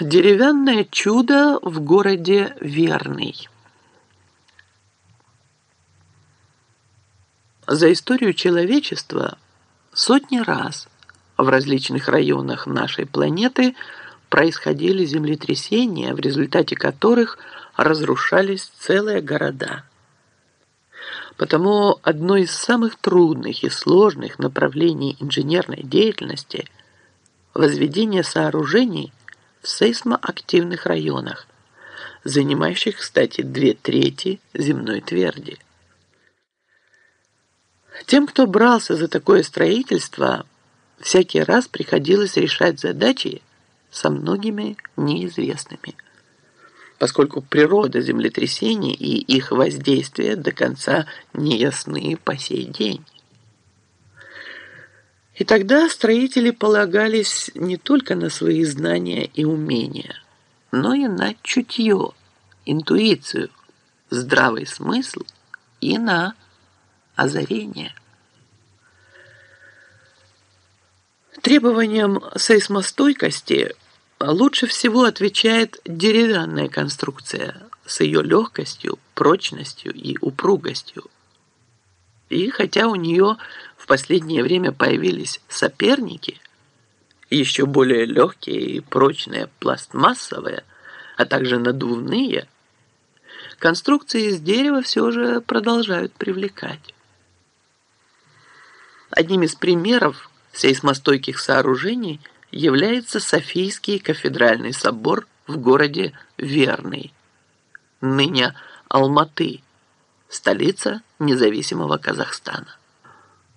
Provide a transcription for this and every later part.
Деревянное чудо в городе Верный. За историю человечества сотни раз в различных районах нашей планеты происходили землетрясения, в результате которых разрушались целые города. Потому одно из самых трудных и сложных направлений инженерной деятельности – возведение сооружений – в сейсмоактивных районах, занимающих, кстати, две трети земной тверди. Тем, кто брался за такое строительство, всякий раз приходилось решать задачи со многими неизвестными, поскольку природа землетрясений и их воздействие до конца не ясны по сей день. И тогда строители полагались не только на свои знания и умения, но и на чутье, интуицию, здравый смысл и на озарение. Требованиям сейсмостойкости лучше всего отвечает деревянная конструкция с ее легкостью, прочностью и упругостью. И хотя у нее в последнее время появились соперники, еще более легкие и прочные пластмассовые, а также надувные, конструкции из дерева все же продолжают привлекать. Одним из примеров сейсмостойких сооружений является Софийский кафедральный собор в городе Верный, ныне Алматы, столица независимого Казахстана.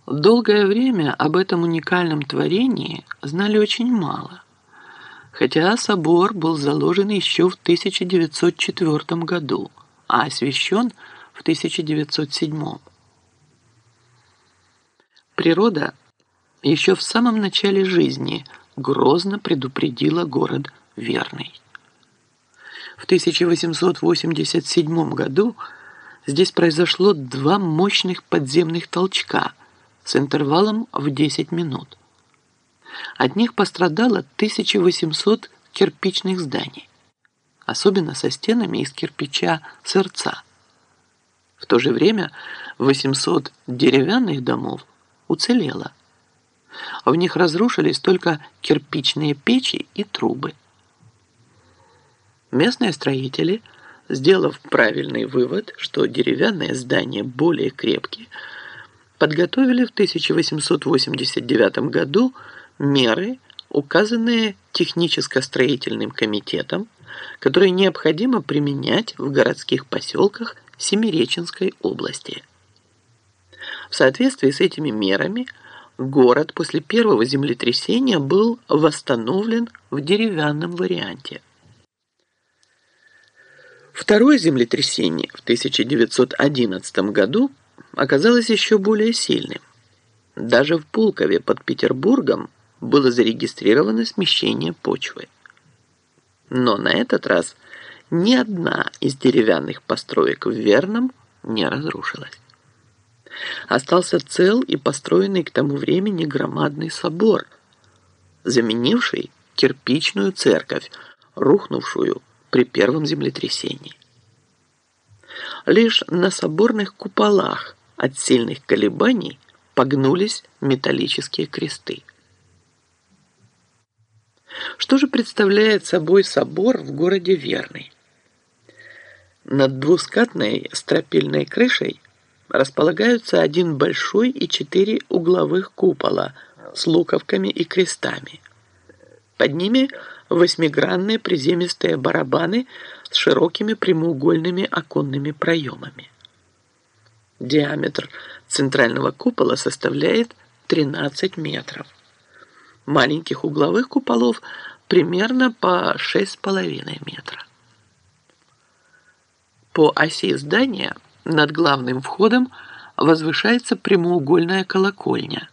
Долгое время об этом уникальном творении знали очень мало, хотя собор был заложен еще в 1904 году, а освящен в 1907. Природа еще в самом начале жизни грозно предупредила город Верный. В 1887 году здесь произошло два мощных подземных толчка – с интервалом в 10 минут. От них пострадало 1800 кирпичных зданий, особенно со стенами из кирпича сердца. В то же время 800 деревянных домов уцелело. В них разрушились только кирпичные печи и трубы. Местные строители, сделав правильный вывод, что деревянные здания более крепкие, подготовили в 1889 году меры, указанные техническо-строительным комитетом, которые необходимо применять в городских поселках Семиреченской области. В соответствии с этими мерами город после первого землетрясения был восстановлен в деревянном варианте. Второе землетрясение в 1911 году – оказалось еще более сильным. Даже в Пулкове под Петербургом было зарегистрировано смещение почвы. Но на этот раз ни одна из деревянных построек в Верном не разрушилась. Остался цел и построенный к тому времени громадный собор, заменивший кирпичную церковь, рухнувшую при первом землетрясении. Лишь на соборных куполах от сильных колебаний погнулись металлические кресты. Что же представляет собой собор в городе Верный? Над двускатной стропильной крышей располагаются один большой и четыре угловых купола с луковками и крестами. Под ними восьмигранные приземистые барабаны с широкими прямоугольными оконными проемами. Диаметр центрального купола составляет 13 метров. Маленьких угловых куполов примерно по 6,5 метра. По оси здания над главным входом возвышается прямоугольная колокольня.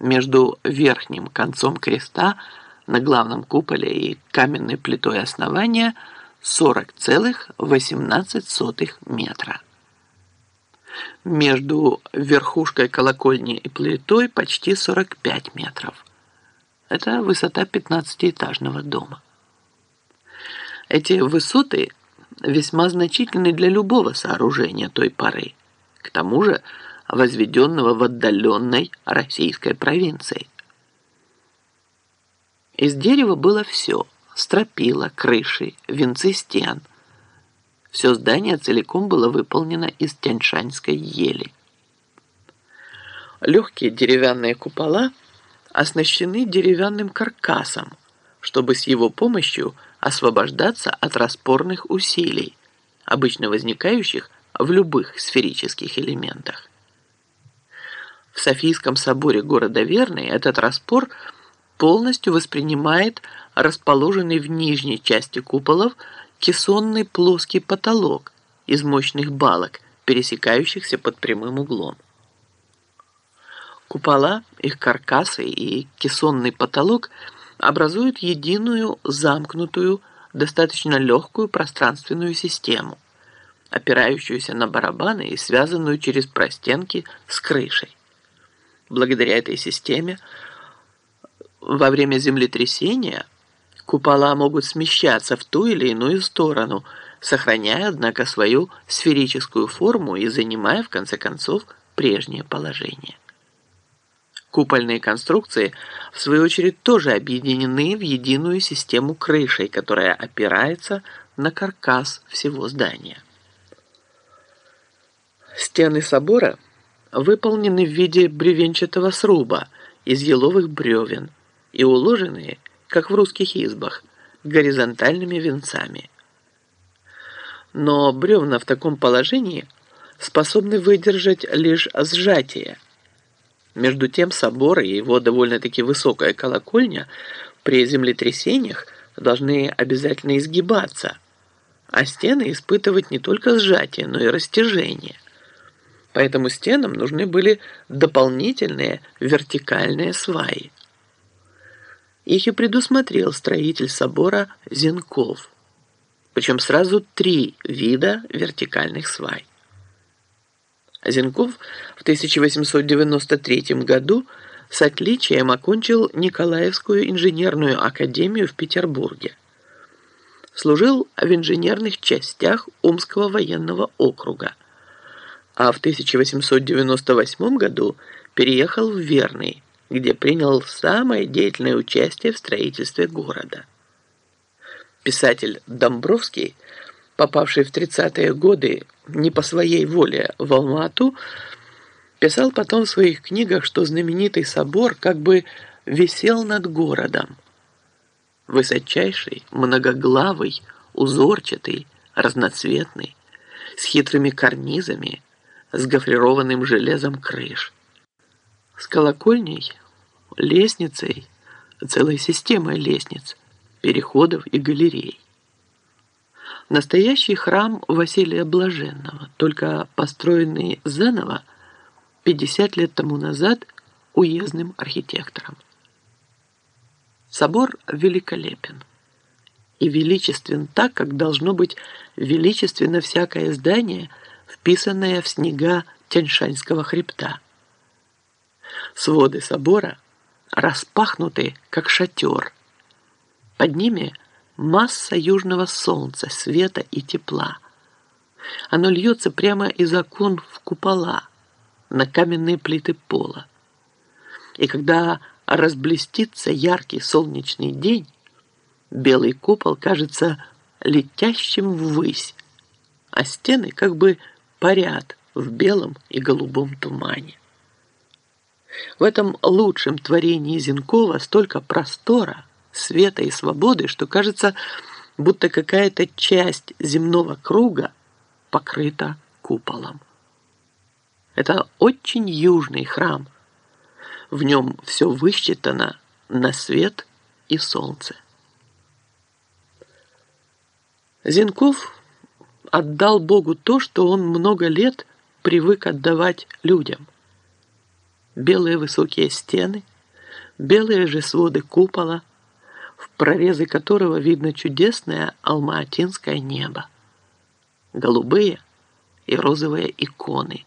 Между верхним концом креста на главном куполе и каменной плитой основания 40,18 метра. Между верхушкой колокольни и плитой почти 45 метров. Это высота 15-этажного дома. Эти высоты весьма значительны для любого сооружения той поры, к тому же возведенного в отдаленной российской провинции. Из дерева было все – стропила, крыши, венцы стен. Все здание целиком было выполнено из тяньшанской ели. Легкие деревянные купола оснащены деревянным каркасом, чтобы с его помощью освобождаться от распорных усилий, обычно возникающих в любых сферических элементах. В Софийском соборе города Верный этот распор – полностью воспринимает расположенный в нижней части куполов кессонный плоский потолок из мощных балок, пересекающихся под прямым углом. Купола, их каркасы и кессонный потолок образуют единую замкнутую, достаточно легкую пространственную систему, опирающуюся на барабаны и связанную через простенки с крышей. Благодаря этой системе во время землетрясения купола могут смещаться в ту или иную сторону, сохраняя, однако, свою сферическую форму и занимая, в конце концов, прежнее положение. Купольные конструкции, в свою очередь, тоже объединены в единую систему крышей, которая опирается на каркас всего здания. Стены собора выполнены в виде бревенчатого сруба из еловых бревен – и уложенные, как в русских избах, горизонтальными венцами. Но бревна в таком положении способны выдержать лишь сжатие. Между тем собор и его довольно-таки высокая колокольня при землетрясениях должны обязательно изгибаться, а стены испытывать не только сжатие, но и растяжение. Поэтому стенам нужны были дополнительные вертикальные сваи. Их и предусмотрел строитель собора Зенков. Причем сразу три вида вертикальных свай. Зенков в 1893 году с отличием окончил Николаевскую инженерную академию в Петербурге. Служил в инженерных частях Омского военного округа, а в 1898 году переехал в Верный, где принял самое деятельное участие в строительстве города. Писатель Домбровский, попавший в 30-е годы не по своей воле в Алмату, писал потом в своих книгах, что знаменитый собор как бы висел над городом. Высочайший, многоглавый, узорчатый, разноцветный, с хитрыми карнизами, с гофрированным железом крыш. С колокольней лестницей, целой системой лестниц, переходов и галерей. Настоящий храм Василия Блаженного, только построенный заново 50 лет тому назад уездным архитектором. Собор великолепен и величествен так, как должно быть величественно всякое здание, вписанное в снега Тяньшанского хребта. Своды собора – распахнуты, как шатер. Под ними масса южного солнца, света и тепла. Оно льется прямо из окон в купола, на каменные плиты пола. И когда разблестится яркий солнечный день, белый купол кажется летящим ввысь, а стены как бы парят в белом и голубом тумане. В этом лучшем творении Зинкова столько простора, света и свободы, что кажется, будто какая-то часть земного круга покрыта куполом. Это очень южный храм. В нем все высчитано на свет и солнце. Зинков отдал Богу то, что он много лет привык отдавать людям – белые высокие стены, белые же своды купола, в прорезы которого видно чудесное алмаатинское небо, голубые и розовые иконы,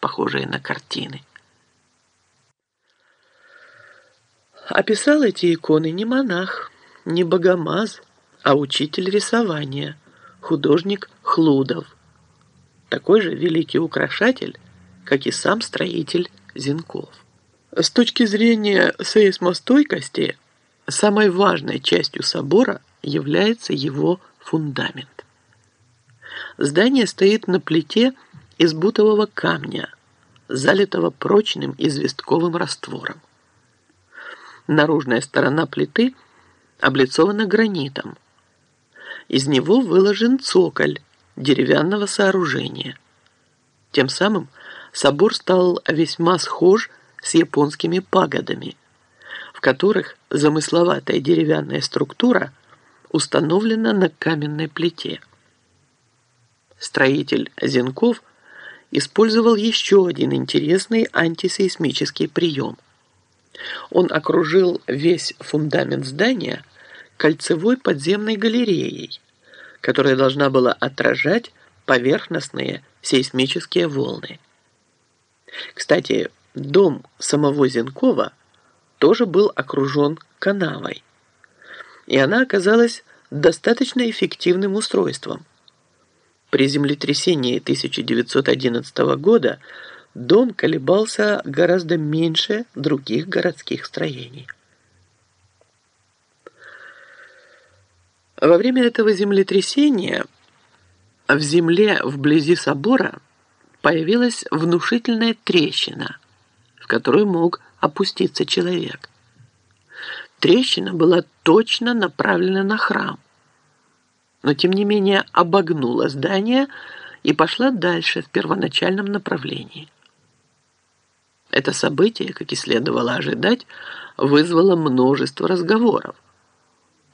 похожие на картины. Описал эти иконы не монах, не богомаз, а учитель рисования, художник Хлудов, такой же великий украшатель, как и сам строитель Зинков. С точки зрения сейсмостойкости, самой важной частью собора является его фундамент. Здание стоит на плите из бутового камня, залитого прочным известковым раствором. Наружная сторона плиты облицована гранитом. Из него выложен цоколь деревянного сооружения. Тем самым собор стал весьма схож с японскими пагодами, в которых замысловатая деревянная структура установлена на каменной плите. Строитель Зенков использовал еще один интересный антисейсмический прием. Он окружил весь фундамент здания кольцевой подземной галереей, которая должна была отражать поверхностные сейсмические волны. Кстати, дом самого Зенкова тоже был окружен канавой, и она оказалась достаточно эффективным устройством. При землетрясении 1911 года дом колебался гораздо меньше других городских строений. Во время этого землетрясения в земле вблизи собора появилась внушительная трещина, в которую мог опуститься человек. Трещина была точно направлена на храм, но тем не менее обогнула здание и пошла дальше в первоначальном направлении. Это событие, как и следовало ожидать, вызвало множество разговоров.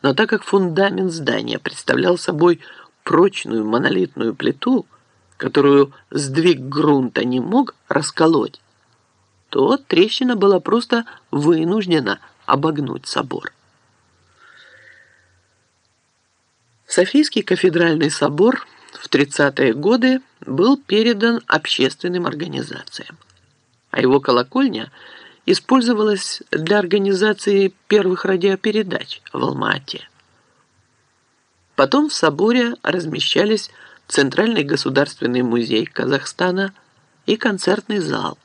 Но так как фундамент здания представлял собой прочную монолитную плиту, которую сдвиг грунта не мог расколоть, то трещина была просто вынуждена обогнуть собор. Софийский кафедральный собор в 30-е годы был передан общественным организациям а его колокольня использовалась для организации первых радиопередач в Алма-Ате. Потом в соборе размещались Центральный государственный музей Казахстана и концертный зал.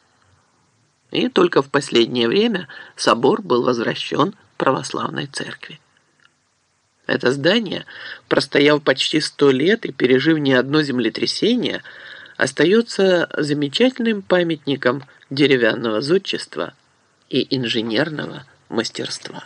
И только в последнее время собор был возвращен православной церкви. Это здание, простояв почти сто лет и пережив не одно землетрясение, остается замечательным памятником деревянного зодчества и инженерного мастерства.